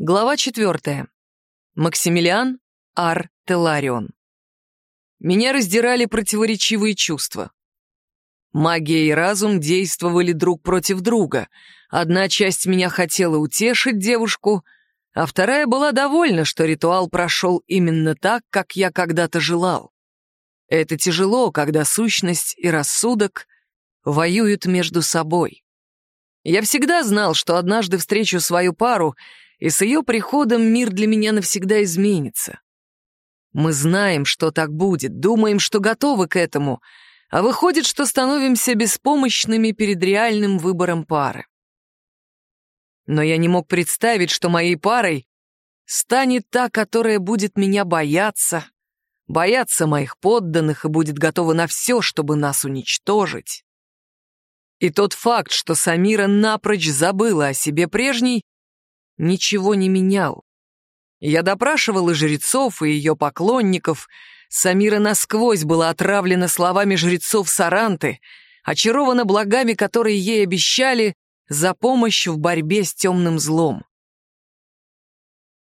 Глава четвертая. Максимилиан Ар Теларион. Меня раздирали противоречивые чувства. Магия и разум действовали друг против друга. Одна часть меня хотела утешить девушку, а вторая была довольна, что ритуал прошел именно так, как я когда-то желал. Это тяжело, когда сущность и рассудок воюют между собой. Я всегда знал, что однажды встречу свою пару — и с ее приходом мир для меня навсегда изменится. Мы знаем, что так будет, думаем, что готовы к этому, а выходит, что становимся беспомощными перед реальным выбором пары. Но я не мог представить, что моей парой станет та, которая будет меня бояться, бояться моих подданных и будет готова на все, чтобы нас уничтожить. И тот факт, что Самира напрочь забыла о себе прежней, ничего не менял. Я допрашивал и жрецов, и ее поклонников. Самира насквозь была отравлена словами жрецов Саранты, очарована благами, которые ей обещали, за помощь в борьбе с темным злом.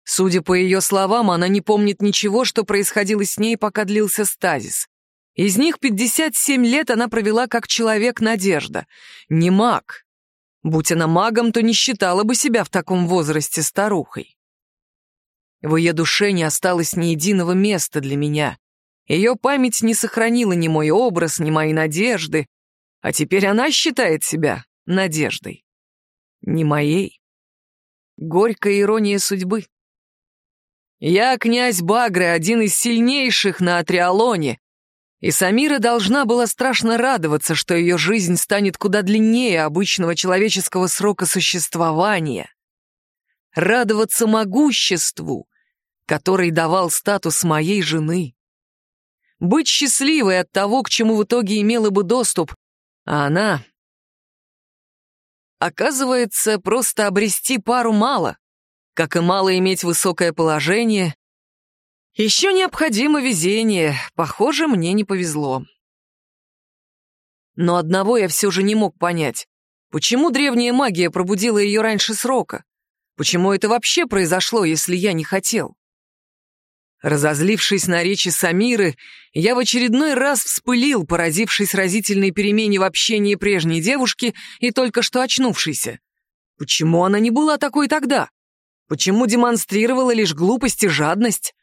Судя по ее словам, она не помнит ничего, что происходило с ней, пока длился стазис. Из них 57 лет она провела как человек-надежда. Не маг, Будь она магом, то не считала бы себя в таком возрасте старухой. В ее душе не осталось ни единого места для меня. Ее память не сохранила ни мой образ, ни мои надежды, а теперь она считает себя надеждой. Не моей. Горькая ирония судьбы. Я князь Багры, один из сильнейших на Атриалоне, и Самира должна была страшно радоваться, что ее жизнь станет куда длиннее обычного человеческого срока существования. Радоваться могуществу, который давал статус моей жены. Быть счастливой от того, к чему в итоге имела бы доступ, а она... Оказывается, просто обрести пару мало, как и мало иметь высокое положение еще необходимо везение. Похоже, мне не повезло. Но одного я все же не мог понять. Почему древняя магия пробудила ее раньше срока? Почему это вообще произошло, если я не хотел? Разозлившись на речи Самиры, я в очередной раз вспылил, поразившись разительной перемене в общении прежней девушки и только что очнувшейся. Почему она не была такой тогда? Почему демонстрировала лишь глупость и жадность?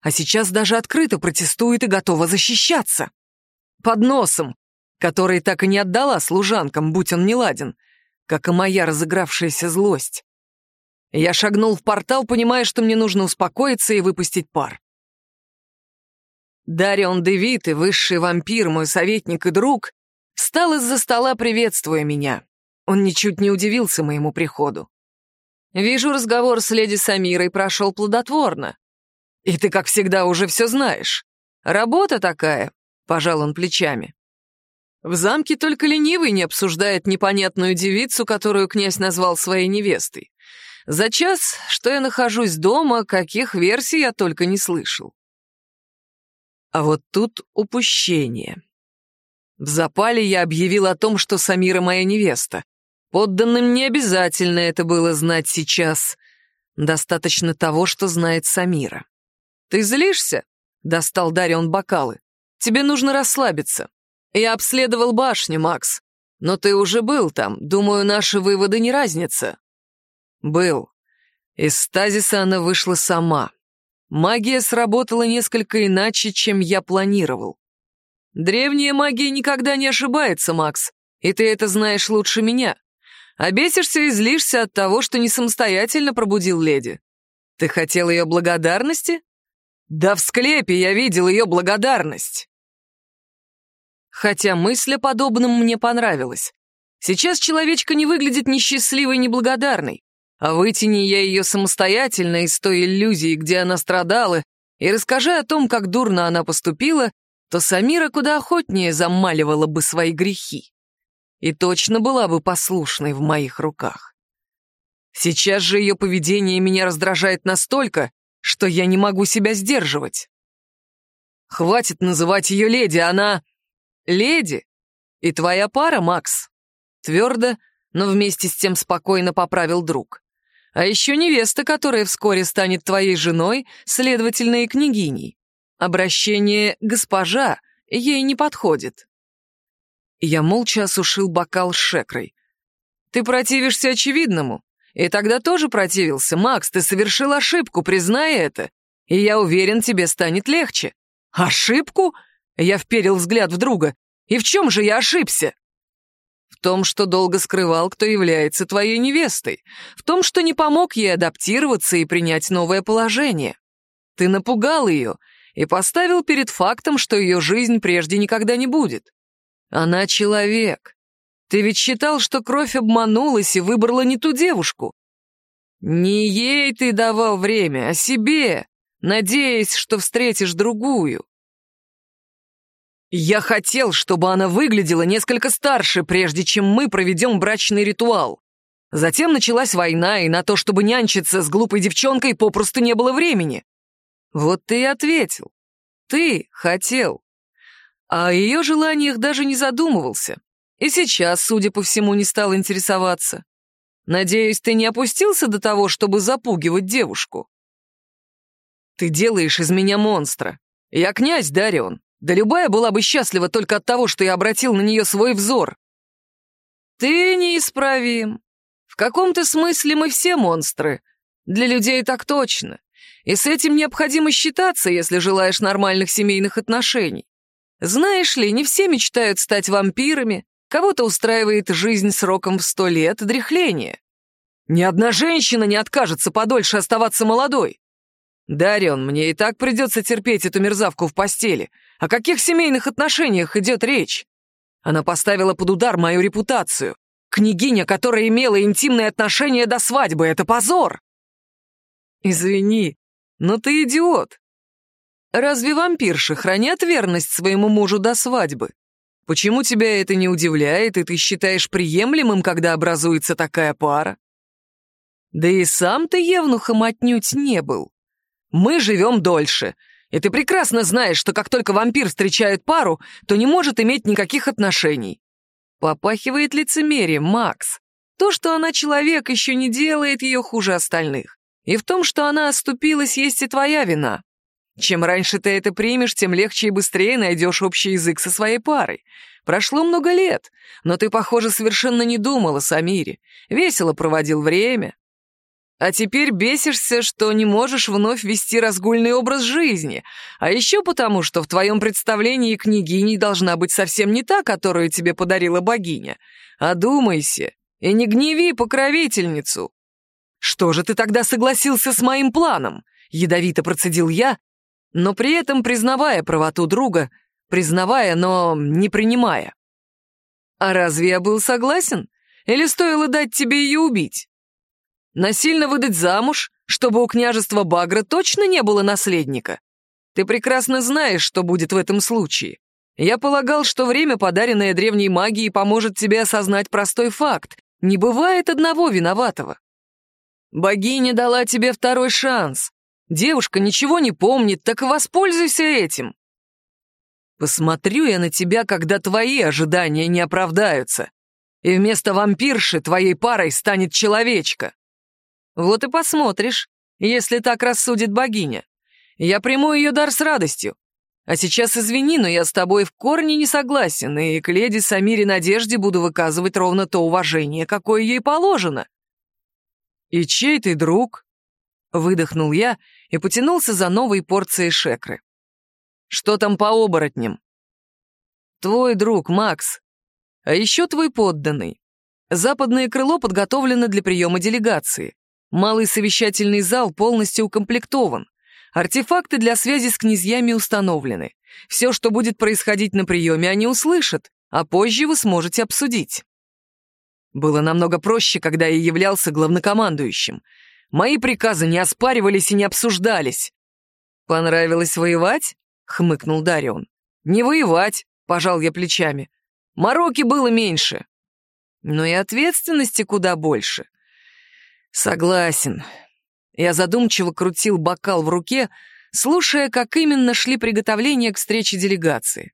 А сейчас даже открыто протестует и готова защищаться. Под носом, который так и не отдала служанкам, будь он неладен, как и моя разыгравшаяся злость. Я шагнул в портал, понимая, что мне нужно успокоиться и выпустить пар. Дарион Девит и высший вампир, мой советник и друг, встал из-за стола, приветствуя меня. Он ничуть не удивился моему приходу. Вижу, разговор с леди Самирой прошел плодотворно. И ты, как всегда, уже все знаешь. Работа такая, — пожал он плечами. В замке только ленивый не обсуждает непонятную девицу, которую князь назвал своей невестой. За час, что я нахожусь дома, каких версий я только не слышал. А вот тут упущение. В запале я объявил о том, что Самира моя невеста. Подданным не обязательно это было знать сейчас. Достаточно того, что знает Самира. «Ты злишься?» — достал Дарион бокалы. «Тебе нужно расслабиться. Я обследовал башню, Макс. Но ты уже был там. Думаю, наши выводы не разнятся». «Был. Из стазиса она вышла сама. Магия сработала несколько иначе, чем я планировал. Древняя магия никогда не ошибается, Макс, и ты это знаешь лучше меня. Обесишься и злишься от того, что не самостоятельно пробудил леди. Ты хотел ее благодарности? Да в склепе я видел ее благодарность. Хотя мысль о подобном мне понравилась. Сейчас человечка не выглядит ни счастливой, ни благодарной. А вытяни я ее самостоятельно из той иллюзии, где она страдала, и расскажи о том, как дурно она поступила, то Самира куда охотнее замаливала бы свои грехи. И точно была бы послушной в моих руках. Сейчас же ее поведение меня раздражает настолько, что я не могу себя сдерживать. Хватит называть ее леди, она... Леди? И твоя пара, Макс? Твердо, но вместе с тем спокойно поправил друг. А еще невеста, которая вскоре станет твоей женой, следовательно, и княгиней. Обращение «госпожа» ей не подходит. Я молча осушил бокал с шекрой. «Ты противишься очевидному. И тогда тоже противился. Макс, ты совершил ошибку, признай это. И я уверен, тебе станет легче». «Ошибку?» Я вперил взгляд в друга. «И в чем же я ошибся?» В том, что долго скрывал, кто является твоей невестой. В том, что не помог ей адаптироваться и принять новое положение. Ты напугал ее и поставил перед фактом, что ее жизнь прежде никогда не будет. Она человек. Ты ведь считал, что кровь обманулась и выбрала не ту девушку. Не ей ты давал время, а себе, надеясь, что встретишь другую. Я хотел, чтобы она выглядела несколько старше, прежде чем мы проведем брачный ритуал. Затем началась война, и на то, чтобы нянчиться с глупой девчонкой, попросту не было времени. Вот ты и ответил. Ты хотел. А о ее желаниях даже не задумывался. И сейчас, судя по всему, не стал интересоваться. Надеюсь, ты не опустился до того, чтобы запугивать девушку? Ты делаешь из меня монстра. Я князь Дарион. Да любая была бы счастлива только от того, что я обратил на нее свой взор. Ты неисправим. В каком-то смысле мы все монстры. Для людей так точно. И с этим необходимо считаться, если желаешь нормальных семейных отношений. Знаешь ли, не все мечтают стать вампирами, кого-то устраивает жизнь сроком в сто лет дряхления. Ни одна женщина не откажется подольше оставаться молодой. Дарион, мне и так придется терпеть эту мерзавку в постели. О каких семейных отношениях идет речь? Она поставила под удар мою репутацию. Княгиня, которая имела интимные отношения до свадьбы, это позор. Извини, но ты идиот. Разве вампирши хранят верность своему мужу до свадьбы? Почему тебя это не удивляет, и ты считаешь приемлемым, когда образуется такая пара? Да и сам ты евнухом отнюдь не был. Мы живем дольше, и ты прекрасно знаешь, что как только вампир встречает пару, то не может иметь никаких отношений. Попахивает лицемерием, Макс. То, что она человек, еще не делает ее хуже остальных. И в том, что она оступилась, есть и твоя вина. Чем раньше ты это примешь, тем легче и быстрее найдешь общий язык со своей парой. Прошло много лет, но ты, похоже, совершенно не думал о Самире. Весело проводил время, а теперь бесишься, что не можешь вновь вести разгульный образ жизни. А еще потому, что в твоем представлении княгиней должна быть совсем не та, которую тебе подарила богиня. Одумайся и не гневи покровительницу. Что же ты тогда согласился с моим планом? Ядовито процедил я, но при этом признавая правоту друга, признавая, но не принимая. А разве я был согласен? Или стоило дать тебе ее убить? Насильно выдать замуж, чтобы у княжества Багра точно не было наследника? Ты прекрасно знаешь, что будет в этом случае. Я полагал, что время, подаренное древней магией, поможет тебе осознать простой факт. Не бывает одного виноватого. Богиня дала тебе второй шанс. Девушка ничего не помнит, так воспользуйся этим. Посмотрю я на тебя, когда твои ожидания не оправдаются, и вместо вампирши твоей парой станет человечка. Вот и посмотришь, если так рассудит богиня. Я приму ее дар с радостью. А сейчас извини, но я с тобой в корне не согласен, и к леди Самире Надежде буду выказывать ровно то уважение, какое ей положено». «И чей ты друг?» — выдохнул я и потянулся за новой порцией шекры. «Что там по оборотням?» «Твой друг, Макс. А еще твой подданный. Западное крыло подготовлено для приема делегации. Малый совещательный зал полностью укомплектован. Артефакты для связи с князьями установлены. Все, что будет происходить на приеме, они услышат, а позже вы сможете обсудить. Было намного проще, когда я являлся главнокомандующим. Мои приказы не оспаривались и не обсуждались. «Понравилось воевать?» — хмыкнул Дарион. «Не воевать», — пожал я плечами. «Мороки было меньше». Но и ответственности куда больше. Согласен. Я задумчиво крутил бокал в руке, слушая, как именно шли приготовления к встрече делегации.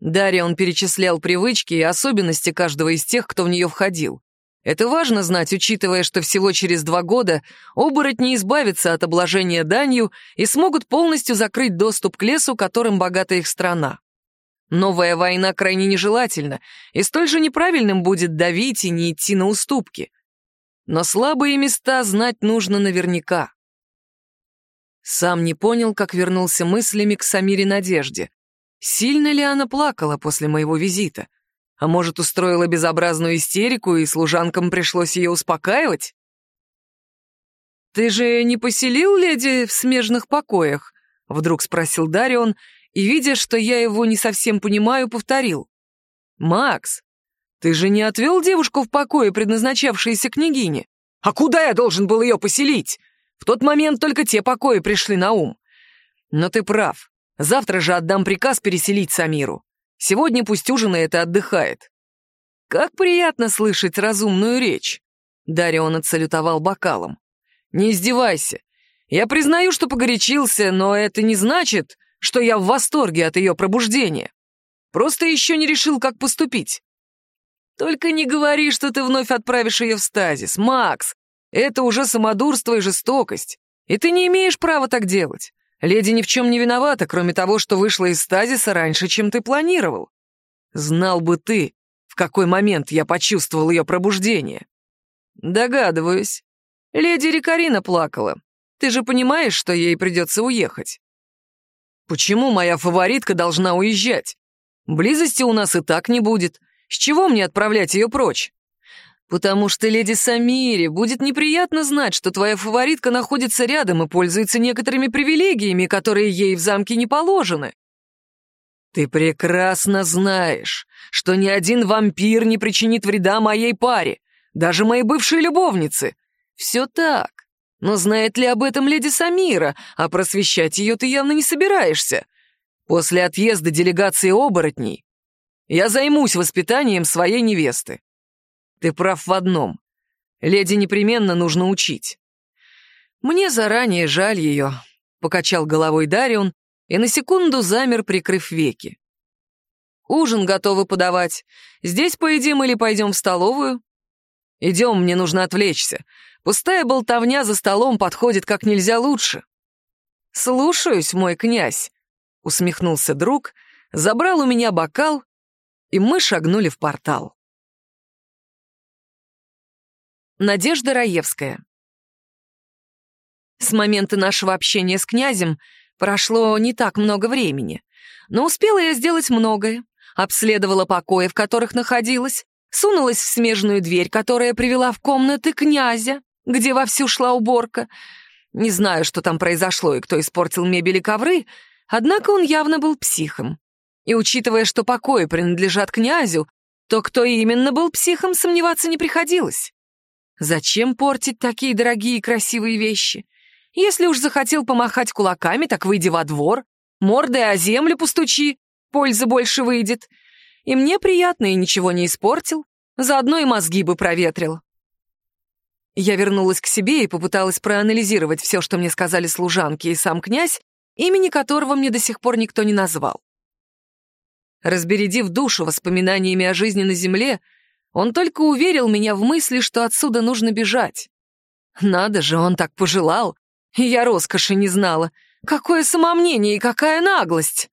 Дарья перечислял привычки и особенности каждого из тех, кто в нее входил. Это важно знать, учитывая, что всего через два года оборотни избавятся от обложения данью и смогут полностью закрыть доступ к лесу, которым богата их страна. Новая война крайне нежелательна, и столь же неправильным будет давить и не идти на уступки. Но слабые места знать нужно наверняка. Сам не понял, как вернулся мыслями к Самире Надежде. Сильно ли она плакала после моего визита? А может, устроила безобразную истерику, и служанкам пришлось ее успокаивать? «Ты же не поселил леди в смежных покоях?» — вдруг спросил Дарион, и, видя, что я его не совсем понимаю, повторил. «Макс, ты же не отвел девушку в покое, предназначавшиеся княгине? А куда я должен был ее поселить? В тот момент только те покои пришли на ум. Но ты прав. Завтра же отдам приказ переселить Самиру. Сегодня пусть ужинает и отдыхает. Как приятно слышать разумную речь. Дарион отсалютовал бокалом. Не издевайся. Я признаю, что погорячился, но это не значит, что я в восторге от ее пробуждения. Просто еще не решил, как поступить. Только не говори, что ты вновь отправишь ее в стазис, Макс. Это уже самодурство и жестокость. И ты не имеешь права так делать. Леди ни в чем не виновата, кроме того, что вышла из стазиса раньше, чем ты планировал. Знал бы ты, в какой момент я почувствовал ее пробуждение. Догадываюсь. Леди Рикарина плакала. Ты же понимаешь, что ей придется уехать. Почему моя фаворитка должна уезжать? Близости у нас и так не будет. С чего мне отправлять ее прочь? «Потому что леди Самире будет неприятно знать, что твоя фаворитка находится рядом и пользуется некоторыми привилегиями, которые ей в замке не положены. Ты прекрасно знаешь, что ни один вампир не причинит вреда моей паре, даже моей бывшей любовнице. Все так. Но знает ли об этом леди Самира, а просвещать ее ты явно не собираешься? После отъезда делегации оборотней я займусь воспитанием своей невесты. Ты прав в одном. Леди непременно нужно учить. Мне заранее жаль ее, — покачал головой Дарион и на секунду замер, прикрыв веки. Ужин готовы подавать. Здесь поедим или пойдем в столовую? Идем, мне нужно отвлечься. Пустая болтовня за столом подходит как нельзя лучше. Слушаюсь, мой князь, — усмехнулся друг, забрал у меня бокал, и мы шагнули в портал. Надежда Раевская. С момента нашего общения с князем прошло не так много времени, но успела я сделать многое. Обследовала покои, в которых находилась, сунулась в смежную дверь, которая привела в комнаты князя, где вовсю шла уборка. Не знаю, что там произошло и кто испортил мебель и ковры, однако он явно был психом. И учитывая, что покои принадлежат князю, то кто именно был психом, сомневаться не приходилось. Зачем портить такие дорогие и красивые вещи? Если уж захотел помахать кулаками, так выйди во двор, мордой о землю постучи, пользы больше выйдет. И мне приятно, и ничего не испортил, заодно и мозги бы проветрил. Я вернулась к себе и попыталась проанализировать все, что мне сказали служанки и сам князь, имени которого мне до сих пор никто не назвал. Разбередив душу воспоминаниями о жизни на земле, он только уверил меня в мысли, что отсюда нужно бежать. Надо же, он так пожелал. Я роскоши не знала. Какое самомнение и какая наглость!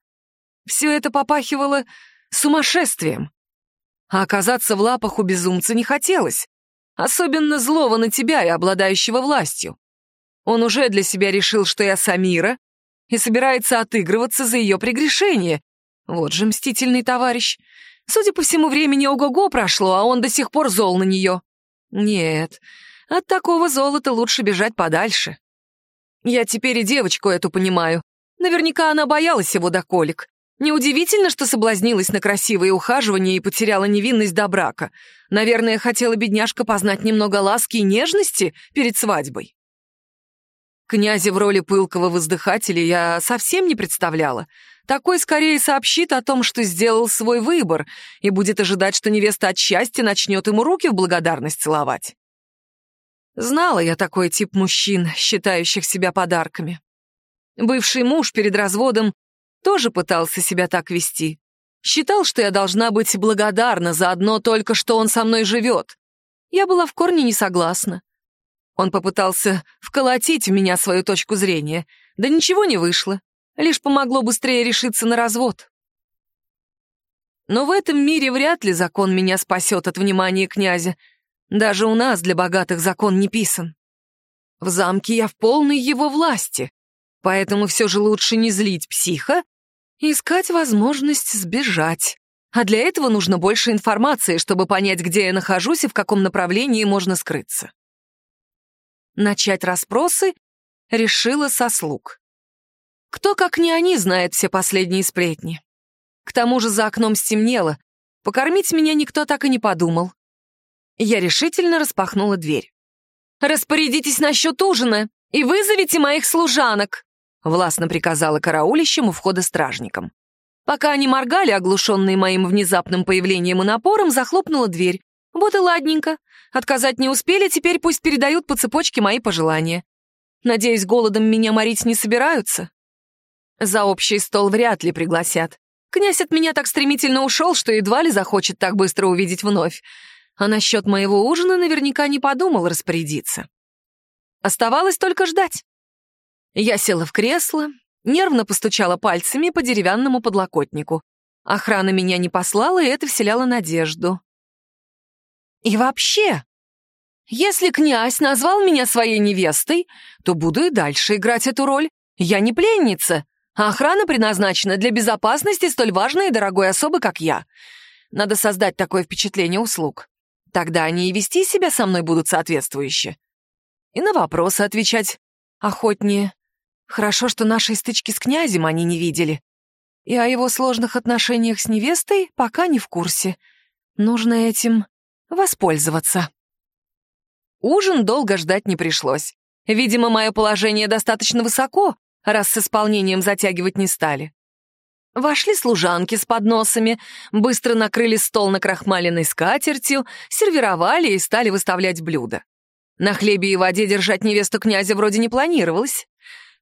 Все это попахивало сумасшествием. А оказаться в лапах у безумца не хотелось. Особенно злого на тебя и обладающего властью. Он уже для себя решил, что я Самира, и собирается отыгрываться за ее прегрешение. Вот же мстительный товарищ. Судя по всему, времени ого-го прошло, а он до сих пор зол на нее. Нет, от такого золота лучше бежать подальше. Я теперь и девочку эту понимаю. Наверняка она боялась его до колик. Неудивительно, что соблазнилась на красивые ухаживания и потеряла невинность до брака. Наверное, хотела бедняжка познать немного ласки и нежности перед свадьбой. Князя в роли пылкого воздыхателя я совсем не представляла. Такой скорее сообщит о том, что сделал свой выбор, и будет ожидать, что невеста от счастья начнет ему руки в благодарность целовать. Знала я такой тип мужчин, считающих себя подарками. Бывший муж перед разводом тоже пытался себя так вести. Считал, что я должна быть благодарна за одно только, что он со мной живет. Я была в корне не согласна. Он попытался вколотить в меня свою точку зрения, да ничего не вышло, лишь помогло быстрее решиться на развод. Но в этом мире вряд ли закон меня спасет от внимания князя. Даже у нас для богатых закон не писан. В замке я в полной его власти, поэтому все же лучше не злить психа и искать возможность сбежать. А для этого нужно больше информации, чтобы понять, где я нахожусь и в каком направлении можно скрыться. Начать расспросы решила со слуг. Кто, как не они, знает все последние сплетни. К тому же за окном стемнело. Покормить меня никто так и не подумал. Я решительно распахнула дверь. «Распорядитесь насчет ужина и вызовите моих служанок», властно приказала караулищем у входа стражникам. Пока они моргали, оглушенные моим внезапным появлением и напором, захлопнула дверь. Вот и ладненько. Отказать не успели, теперь пусть передают по цепочке мои пожелания. Надеюсь, голодом меня морить не собираются? За общий стол вряд ли пригласят. Князь от меня так стремительно ушел, что едва ли захочет так быстро увидеть вновь. А насчет моего ужина наверняка не подумал распорядиться. Оставалось только ждать. Я села в кресло, нервно постучала пальцами по деревянному подлокотнику. Охрана меня не послала, и это вселяло надежду. И вообще, если князь назвал меня своей невестой, то буду и дальше играть эту роль. Я не пленница, охрана предназначена для безопасности столь важной и дорогой особы, как я. Надо создать такое впечатление услуг. Тогда они и вести себя со мной будут соответствующе. И на вопросы отвечать охотнее. Хорошо, что нашей стычки с князем они не видели. И о его сложных отношениях с невестой пока не в курсе. Нужно этим воспользоваться. Ужин долго ждать не пришлось. Видимо, мое положение достаточно высоко, раз с исполнением затягивать не стали. Вошли служанки с подносами, быстро накрыли стол на крахмаленной скатертью, сервировали и стали выставлять блюда. На хлебе и воде держать невесту князя вроде не планировалось.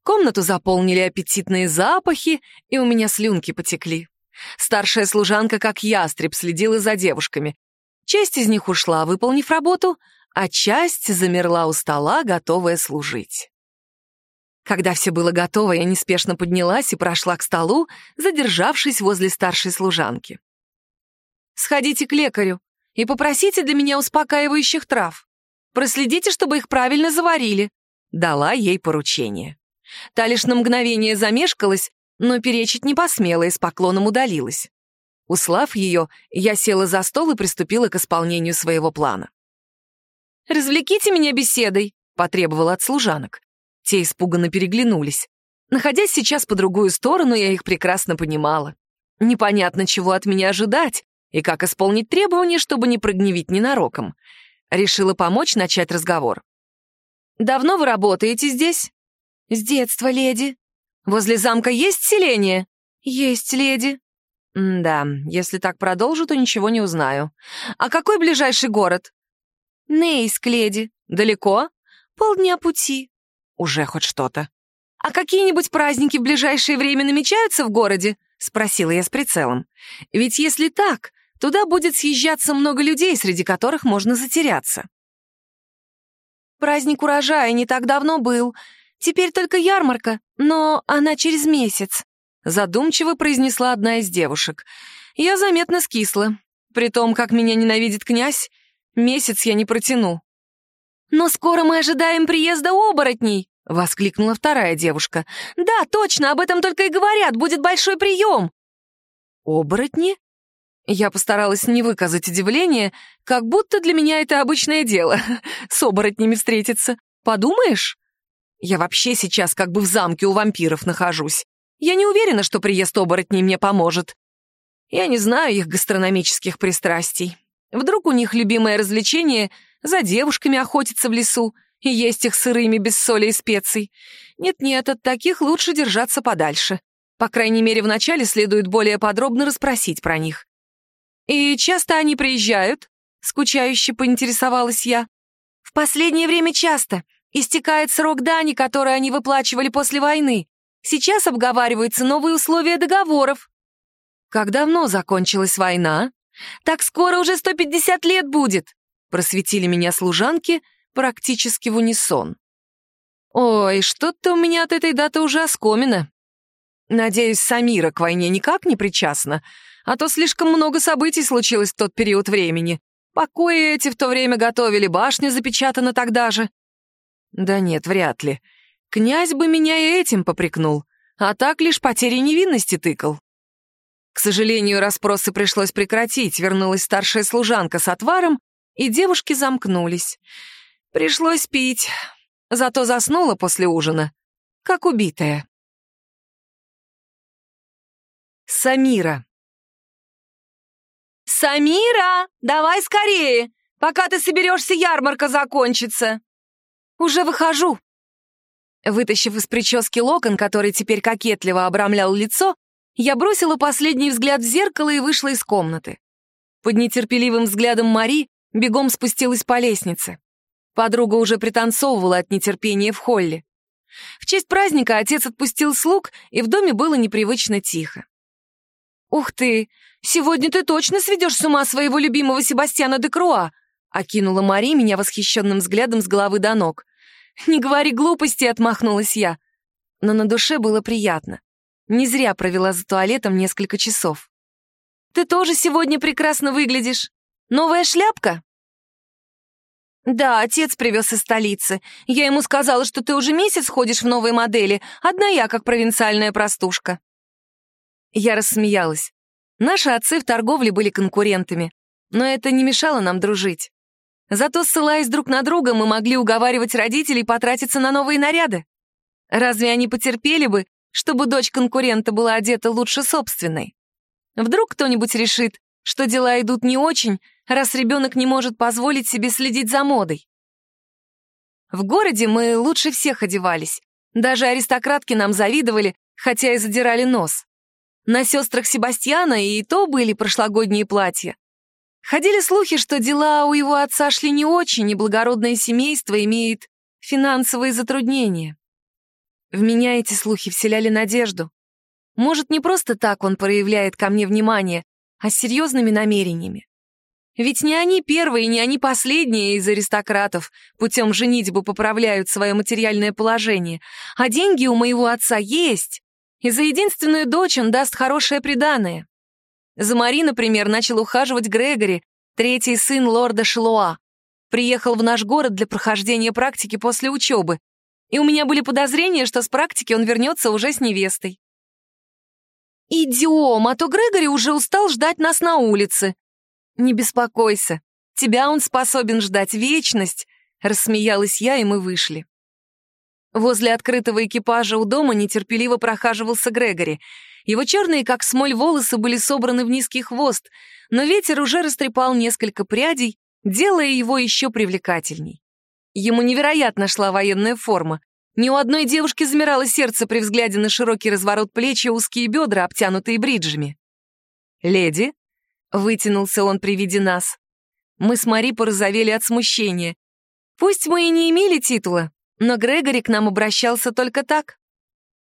Комнату заполнили аппетитные запахи, и у меня слюнки потекли. Старшая служанка, как ястреб, следила за девушками. Часть из них ушла, выполнив работу, а часть замерла у стола, готовая служить. Когда все было готово, я неспешно поднялась и прошла к столу, задержавшись возле старшей служанки. «Сходите к лекарю и попросите для меня успокаивающих трав. Проследите, чтобы их правильно заварили», — дала ей поручение. Та лишь на мгновение замешкалась, но перечить не посмела и с поклоном удалилась. Услав ее, я села за стол и приступила к исполнению своего плана. «Развлеките меня беседой», — потребовала от служанок. Те испуганно переглянулись. Находясь сейчас по другую сторону, я их прекрасно понимала. Непонятно, чего от меня ожидать и как исполнить требования, чтобы не прогневить ненароком. Решила помочь начать разговор. «Давно вы работаете здесь?» «С детства, леди». «Возле замка есть селение?» «Есть, леди». «Да, если так продолжу, то ничего не узнаю. А какой ближайший город?» «Нейск, леди». «Далеко?» «Полдня пути». «Уже хоть что-то». «А какие-нибудь праздники в ближайшее время намечаются в городе?» — спросила я с прицелом. «Ведь если так, туда будет съезжаться много людей, среди которых можно затеряться». «Праздник урожая не так давно был. Теперь только ярмарка, но она через месяц», — задумчиво произнесла одна из девушек. Я заметно скисла. При том, как меня ненавидит князь, месяц я не протяну. «Но скоро мы ожидаем приезда оборотней!» — воскликнула вторая девушка. «Да, точно, об этом только и говорят, будет большой прием!» «Оборотни?» Я постаралась не выказать удивление, как будто для меня это обычное дело — с оборотнями встретиться. Подумаешь? Я вообще сейчас как бы в замке у вампиров нахожусь. Я не уверена, что приезд оборотней мне поможет. Я не знаю их гастрономических пристрастий. Вдруг у них любимое развлечение — за девушками охотиться в лесу и есть их сырыми без соли и специй. Нет-нет, от таких лучше держаться подальше. По крайней мере, вначале следует более подробно расспросить про них. «И часто они приезжают?» — скучающе поинтересовалась я. «В последнее время часто. Истекает срок дани, который они выплачивали после войны. Сейчас обговариваются новые условия договоров. Как давно закончилась война? Так скоро уже 150 лет будет, просветили меня служанки практически в унисон. Ой, что-то у меня от этой даты уже оскомина. Надеюсь, Самира к войне никак не причастна, а то слишком много событий случилось в тот период времени. Покои эти в то время готовили, башня запечатана тогда же. Да нет, вряд ли. Князь бы меня и этим попрекнул, а так лишь потери невинности тыкал. К сожалению, расспросы пришлось прекратить, вернулась старшая служанка с отваром, и девушки замкнулись. Пришлось пить, зато заснула после ужина, как убитая. Самира. «Самира, давай скорее, пока ты соберешься, ярмарка закончится!» «Уже выхожу!» Вытащив из прически локон, который теперь кокетливо обрамлял лицо, я бросила последний взгляд в зеркало и вышла из комнаты. Под нетерпеливым взглядом Мари бегом спустилась по лестнице. Подруга уже пританцовывала от нетерпения в холле. В честь праздника отец отпустил слуг, и в доме было непривычно тихо. «Ух ты! Сегодня ты точно сведешь с ума своего любимого Себастьяна де Круа!» окинула Мари меня восхищенным взглядом с головы до ног. «Не говори глупости!» — отмахнулась я. Но на душе было приятно. Не зря провела за туалетом несколько часов. «Ты тоже сегодня прекрасно выглядишь. Новая шляпка?» «Да, отец привез из столицы. Я ему сказала, что ты уже месяц ходишь в новой модели, одна я, как провинциальная простушка». Я рассмеялась. Наши отцы в торговле были конкурентами, но это не мешало нам дружить. Зато, ссылаясь друг на друга, мы могли уговаривать родителей потратиться на новые наряды. Разве они потерпели бы, чтобы дочь конкурента была одета лучше собственной? Вдруг кто-нибудь решит, что дела идут не очень, раз ребенок не может позволить себе следить за модой. В городе мы лучше всех одевались. Даже аристократки нам завидовали, хотя и задирали нос. На сестрах Себастьяна и то были прошлогодние платья. Ходили слухи, что дела у его отца шли не очень, и благородное семейство имеет финансовые затруднения. В меня эти слухи вселяли надежду. Может, не просто так он проявляет ко мне внимание, а с серьезными намерениями. Ведь не они первые, не они последние из аристократов путем женитьбы поправляют свое материальное положение, а деньги у моего отца есть, и за единственную дочь он даст хорошее приданое. За Мари, например, начал ухаживать Грегори, третий сын лорда Шилуа. Приехал в наш город для прохождения практики после учебы, и у меня были подозрения, что с практики он вернется уже с невестой. «Идем, а то Грегори уже устал ждать нас на улице». «Не беспокойся, тебя он способен ждать вечность», — рассмеялась я, и мы вышли. Возле открытого экипажа у дома нетерпеливо прохаживался Грегори. Его черные, как смоль, волосы были собраны в низкий хвост, но ветер уже растрепал несколько прядей, делая его еще привлекательней. Ему невероятно шла военная форма. Ни у одной девушки замирало сердце при взгляде на широкий разворот плеч и узкие бедра, обтянутые бриджами. «Леди?» — вытянулся он при виде нас. Мы с Мари порозовели от смущения. Пусть мы и не имели титула, но Грегори к нам обращался только так.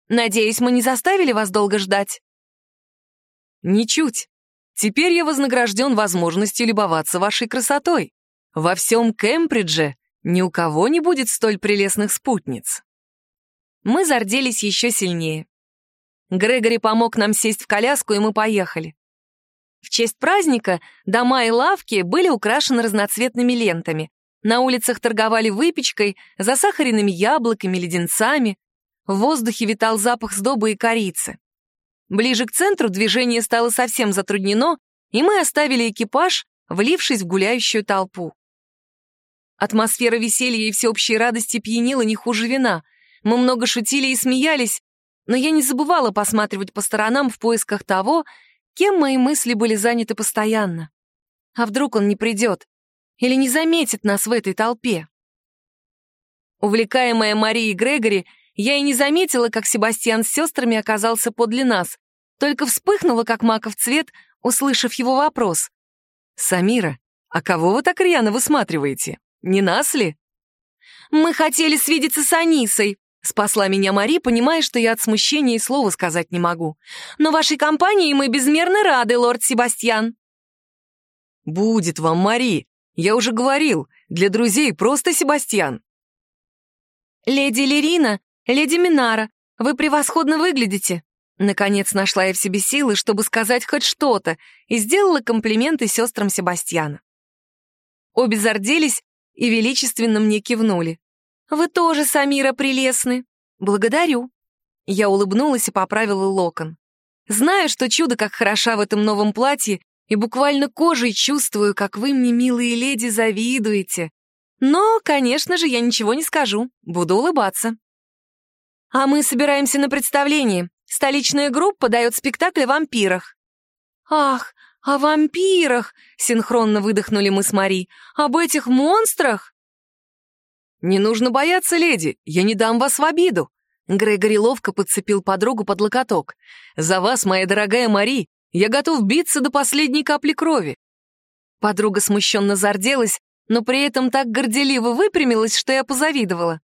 Надеюсь, мы не заставили вас долго ждать?» «Ничуть. Теперь я вознагражден возможностью любоваться вашей красотой. Во всем Кембридже ни у кого не будет столь прелестных спутниц». Мы зарделись еще сильнее. Грегори помог нам сесть в коляску, и мы поехали. В честь праздника дома и лавки были украшены разноцветными лентами. На улицах торговали выпечкой, засахаренными яблоками, леденцами. В воздухе витал запах сдобы и корицы. Ближе к центру движение стало совсем затруднено, и мы оставили экипаж, влившись в гуляющую толпу. Атмосфера веселья и всеобщей радости пьянила не хуже вина. Мы много шутили и смеялись, но я не забывала посматривать по сторонам в поисках того, кем мои мысли были заняты постоянно. А вдруг он не придет или не заметит нас в этой толпе? Увлекаемая Марией Грегори, я и не заметила, как Себастьян с сестрами оказался подле нас, только вспыхнула, как маков цвет, услышав его вопрос. «Самира, а кого вы так рьяно высматриваете? Не нас ли?» «Мы хотели свидеться с Анисой», — спасла меня Мари, понимая, что я от смущения и слова сказать не могу. «Но вашей компании мы безмерно рады, лорд Себастьян». «Будет вам, Мари», Я уже говорил, для друзей просто Себастьян. «Леди Лерина, леди Минара, вы превосходно выглядите!» Наконец нашла я в себе силы, чтобы сказать хоть что-то, и сделала комплименты сестрам Себастьяна. Обе зарделись и величественно мне кивнули. «Вы тоже, Самира, прелестны!» «Благодарю!» Я улыбнулась и поправила локон. Знаю, что чудо как хороша в этом новом платье, и буквально кожей чувствую, как вы мне, милые леди, завидуете. Но, конечно же, я ничего не скажу, буду улыбаться. А мы собираемся на представление. Столичная группа дает спектакль о вампирах. Ах, о вампирах! Синхронно выдохнули мы с Мари. Об этих монстрах? Не нужно бояться, леди, я не дам вас в обиду. Грегори ловко подцепил подругу под локоток. «За вас, моя дорогая Мари, я готов биться до последней капли крови». Подруга смущенно зарделась, но при этом так горделиво выпрямилась, что я позавидовала.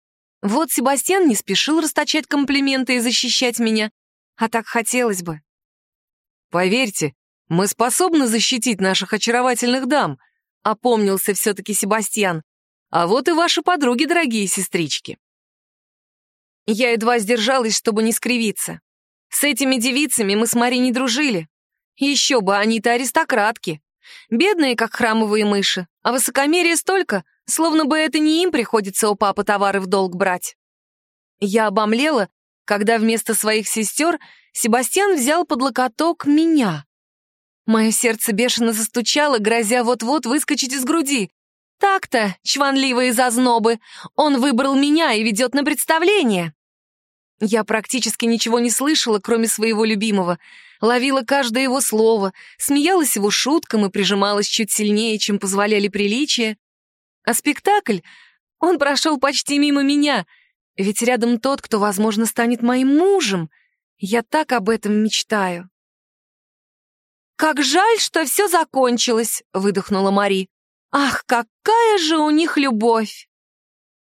Вот Себастьян не спешил расточать комплименты и защищать меня, а так хотелось бы. «Поверьте, мы способны защитить наших очаровательных дам», — опомнился все-таки Себастьян. «А вот и ваши подруги, дорогие сестрички». Я едва сдержалась, чтобы не скривиться. С этими девицами мы с Мари не дружили. Еще бы, они-то аристократки. Бедные, как храмовые мыши, а высокомерие столько, словно бы это не им приходится у папы товары в долг брать. Я обомлела, когда вместо своих сестер Себастьян взял под локоток меня. Мое сердце бешено застучало, грозя вот-вот выскочить из груди. Так-то, чванливые зазнобы, он выбрал меня и ведет на представление. Я практически ничего не слышала, кроме своего любимого, ловила каждое его слово, смеялась его шуткам и прижималась чуть сильнее, чем позволяли приличия. А спектакль, он прошел почти мимо меня, ведь рядом тот, кто, возможно, станет моим мужем. Я так об этом мечтаю. «Как жаль, что все закончилось», — выдохнула Мари. Ах, какая же у них любовь!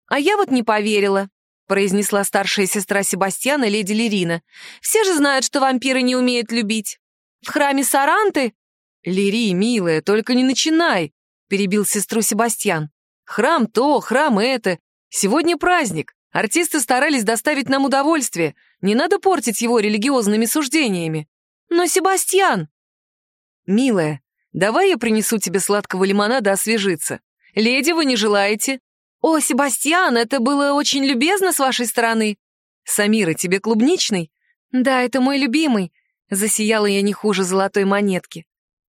А я вот не поверила, произнесла старшая сестра Себастьяна, леди Лерина. Все же знают, что вампиры не умеют любить. В храме Саранты... Лири, милая, только не начинай, перебил сестру Себастьян. Храм то, храм это. Сегодня праздник. Артисты старались доставить нам удовольствие. Не надо портить его религиозными суждениями. Но Себастьян... Милая, Давай я принесу тебе сладкого лимонада освежиться. Леди, вы не желаете?» «О, Себастьян, это было очень любезно с вашей стороны». «Самира, тебе клубничный?» «Да, это мой любимый». Засияла я не хуже золотой монетки.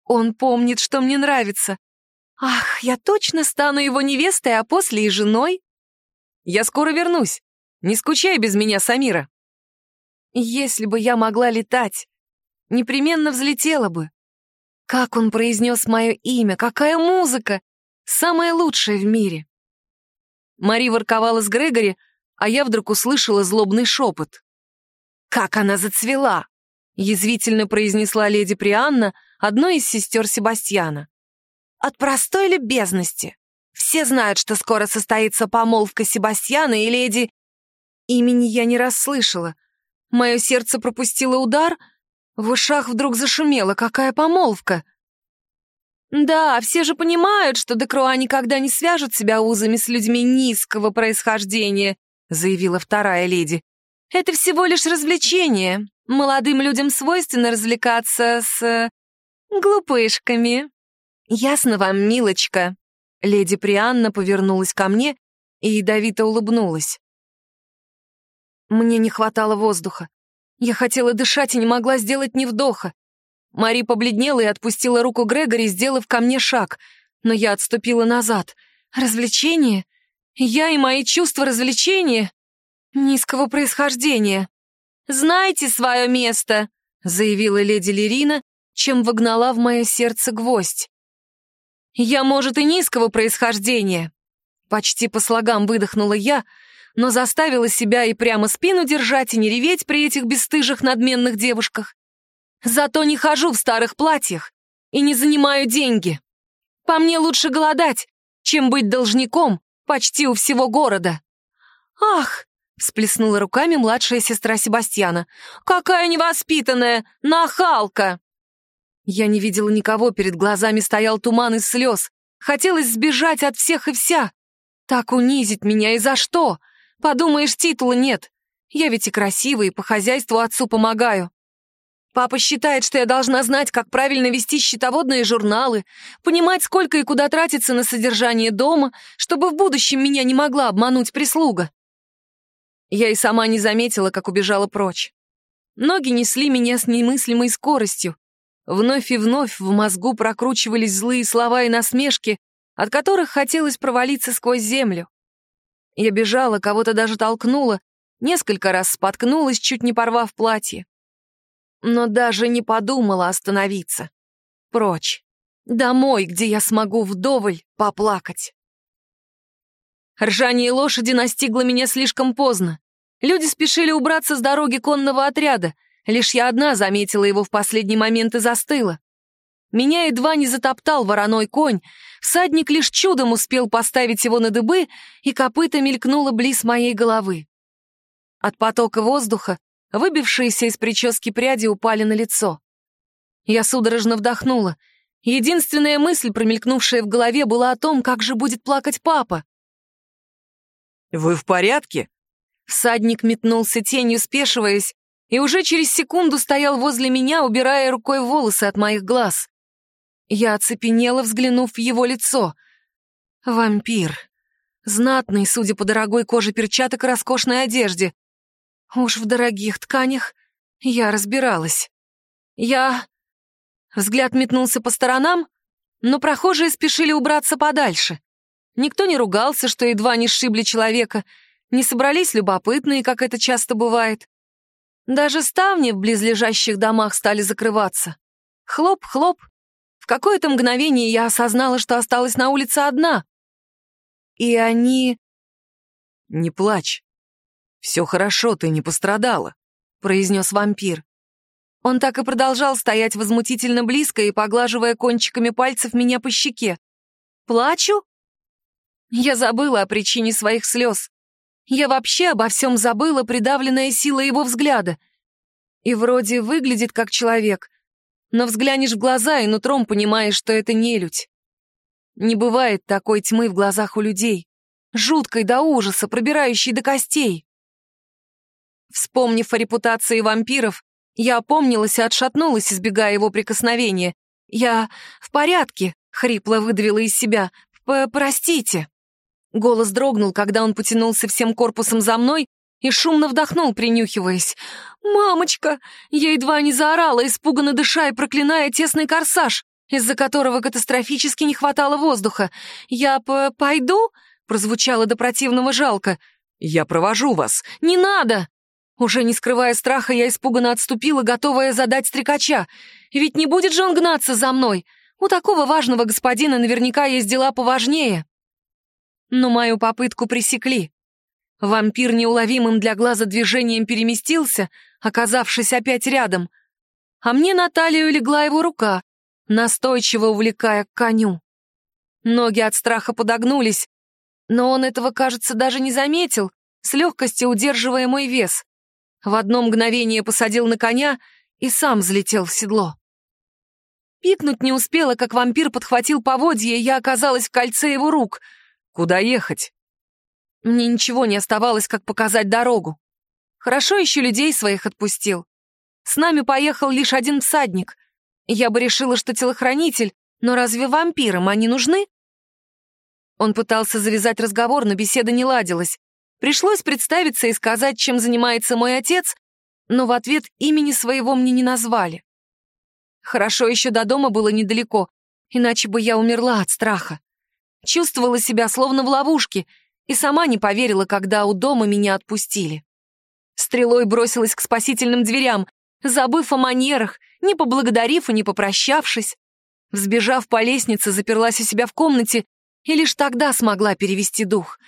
«Он помнит, что мне нравится. Ах, я точно стану его невестой, а после и женой». «Я скоро вернусь. Не скучай без меня, Самира». «Если бы я могла летать, непременно взлетела бы». Как он произнес мое имя, какая музыка! Самая лучшая в мире. Мари ворковала с Грегори, а я вдруг услышала злобный шепот. «Как она зацвела!» — язвительно произнесла леди Прианна, одной из сестер Себастьяна. «От простой любезности. Все знают, что скоро состоится помолвка Себастьяна и леди...» Имени я не расслышала. Мое сердце пропустило удар — в ушах вдруг зашумело, какая помолвка. Да, все же понимают, что Декруа никогда не свяжут себя узами с людьми низкого происхождения, заявила вторая леди. Это всего лишь развлечение. Молодым людям свойственно развлекаться с... глупышками. Ясно вам, милочка. Леди Прианна повернулась ко мне и ядовито улыбнулась. Мне не хватало воздуха. Я хотела дышать и не могла сделать ни вдоха. Мари побледнела и отпустила руку Грегори, сделав ко мне шаг, но я отступила назад. Развлечение? Я и мои чувства развлечения? Низкого происхождения. «Знайте свое место», — заявила леди Лерина, чем вогнала в мое сердце гвоздь. «Я, может, и низкого происхождения». Почти по слогам выдохнула я, но заставила себя и прямо спину держать, и не реветь при этих бесстыжих надменных девушках. Зато не хожу в старых платьях и не занимаю деньги. По мне лучше голодать, чем быть должником почти у всего города. «Ах!» — всплеснула руками младшая сестра Себастьяна. «Какая невоспитанная! Нахалка!» Я не видела никого, перед глазами стоял туман из слез. Хотелось сбежать от всех и вся. Так унизить меня и за что? Подумаешь, титула нет. Я ведь и красивая, и по хозяйству отцу помогаю. Папа считает, что я должна знать, как правильно вести счетоводные журналы, понимать, сколько и куда тратиться на содержание дома, чтобы в будущем меня не могла обмануть прислуга. Я и сама не заметила, как убежала прочь. Ноги несли меня с немыслимой скоростью. Вновь и вновь в мозгу прокручивались злые слова и насмешки, от которых хотелось провалиться сквозь землю. Я бежала, кого-то даже толкнула, несколько раз споткнулась, чуть не порвав платье. Но даже не подумала остановиться. Прочь. Домой, где я смогу вдоволь поплакать. Ржание лошади настигло меня слишком поздно. Люди спешили убраться с дороги конного отряда. Лишь я одна заметила его в последний момент и застыла. Меня едва не затоптал вороной конь, всадник лишь чудом успел поставить его на дыбы, и копыта мелькнуло близ моей головы. От потока воздуха выбившиеся из прически пряди упали на лицо. Я судорожно вдохнула. Единственная мысль, промелькнувшая в голове, была о том, как же будет плакать папа. «Вы в порядке?» Всадник метнулся тенью, спешиваясь, и уже через секунду стоял возле меня, убирая рукой волосы от моих глаз. Я оцепенела, взглянув в его лицо. Вампир. Знатный, судя по дорогой коже перчаток и роскошной одежде. Уж в дорогих тканях я разбиралась. Я... Взгляд метнулся по сторонам, но прохожие спешили убраться подальше. Никто не ругался, что едва не сшибли человека, не собрались любопытные, как это часто бывает. Даже ставни в близлежащих домах стали закрываться. Хлоп-хлоп. Какое-то мгновение я осознала, что осталась на улице одна. И они... «Не плачь. Все хорошо, ты не пострадала», — произнес вампир. Он так и продолжал стоять возмутительно близко и поглаживая кончиками пальцев меня по щеке. «Плачу?» Я забыла о причине своих слез. Я вообще обо всем забыла, придавленная силой его взгляда. И вроде выглядит как человек, но взглянешь в глаза и нутром понимаешь, что это нелюдь. Не бывает такой тьмы в глазах у людей, жуткой до ужаса, пробирающей до костей. Вспомнив о репутации вампиров, я опомнилась и отшатнулась, избегая его прикосновения. «Я в порядке», — хрипло выдавила из себя. «Простите». Голос дрогнул, когда он потянулся всем корпусом за мной и шумно вдохнул, принюхиваясь. «Мамочка!» Я едва не заорала, испуганно дыша и проклиная тесный корсаж, из-за которого катастрофически не хватало воздуха. «Я пойду?» — прозвучало до противного жалко. «Я провожу вас». «Не надо!» Уже не скрывая страха, я испуганно отступила, готовая задать стрекача. Ведь не будет же он гнаться за мной. У такого важного господина наверняка есть дела поважнее но мою попытку пресекли. Вампир неуловимым для глаза движением переместился, оказавшись опять рядом, а мне на талию легла его рука, настойчиво увлекая к коню. Ноги от страха подогнулись, но он этого, кажется, даже не заметил, с легкостью удерживая мой вес. В одно мгновение посадил на коня и сам взлетел в седло. Пикнуть не успела, как вампир подхватил поводья, и я оказалась в кольце его рук — Куда ехать? Мне ничего не оставалось, как показать дорогу. Хорошо еще людей своих отпустил. С нами поехал лишь один всадник. Я бы решила, что телохранитель, но разве вампирам они нужны? Он пытался завязать разговор, но беседа не ладилась. Пришлось представиться и сказать, чем занимается мой отец, но в ответ имени своего мне не назвали. Хорошо еще до дома было недалеко, иначе бы я умерла от страха. Чувствовала себя словно в ловушке и сама не поверила, когда у дома меня отпустили. Стрелой бросилась к спасительным дверям, забыв о манерах, не поблагодарив и не попрощавшись. Взбежав по лестнице, заперлась у себя в комнате и лишь тогда смогла перевести дух.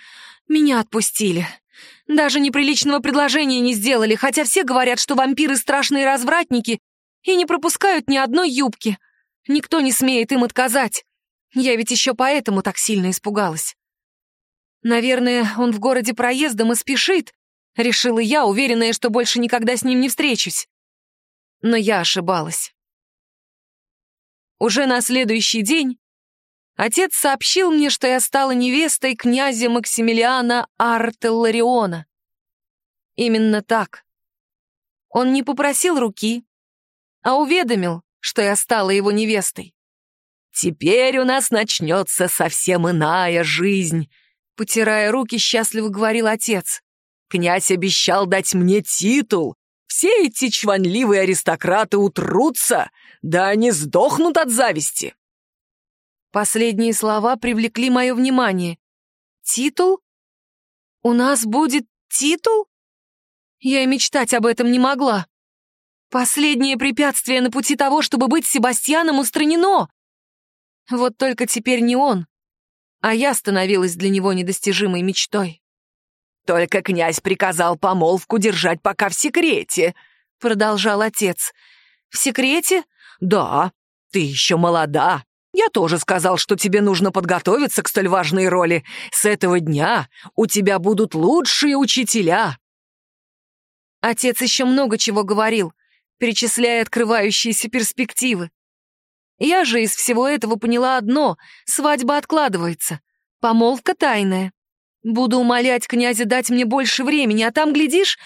Меня отпустили. Даже неприличного предложения не сделали, хотя все говорят, что вампиры страшные развратники и не пропускают ни одной юбки. Никто не смеет им отказать. Я ведь еще поэтому так сильно испугалась. Наверное, он в городе проездом и спешит, решила я, уверенная, что больше никогда с ним не встречусь. Но я ошибалась. Уже на следующий день отец сообщил мне, что я стала невестой князя Максимилиана Артеллариона. Именно так. Он не попросил руки, а уведомил, что я стала его невестой. «Теперь у нас начнется совсем иная жизнь», — потирая руки, счастливо говорил отец. «Князь обещал дать мне титул. Все эти чванливые аристократы утрутся, да они сдохнут от зависти». Последние слова привлекли мое внимание. «Титул? У нас будет титул?» Я и мечтать об этом не могла. Последнее препятствие на пути того, чтобы быть Себастьяном, устранено. Вот только теперь не он, а я становилась для него недостижимой мечтой. «Только князь приказал помолвку держать пока в секрете», — продолжал отец. «В секрете? Да, ты еще молода. Я тоже сказал, что тебе нужно подготовиться к столь важной роли. С этого дня у тебя будут лучшие учителя». Отец еще много чего говорил, перечисляя открывающиеся перспективы. Я же из всего этого поняла одно — свадьба откладывается. Помолвка тайная. Буду умолять князя дать мне больше времени, а там, глядишь,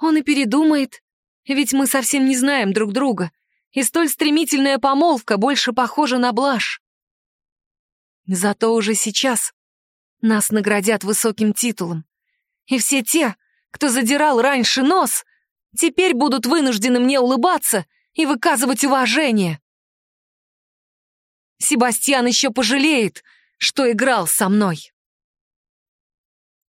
он и передумает. Ведь мы совсем не знаем друг друга, и столь стремительная помолвка больше похожа на блажь. Зато уже сейчас нас наградят высоким титулом. И все те, кто задирал раньше нос, теперь будут вынуждены мне улыбаться и выказывать уважение. Себастьян еще пожалеет, что играл со мной.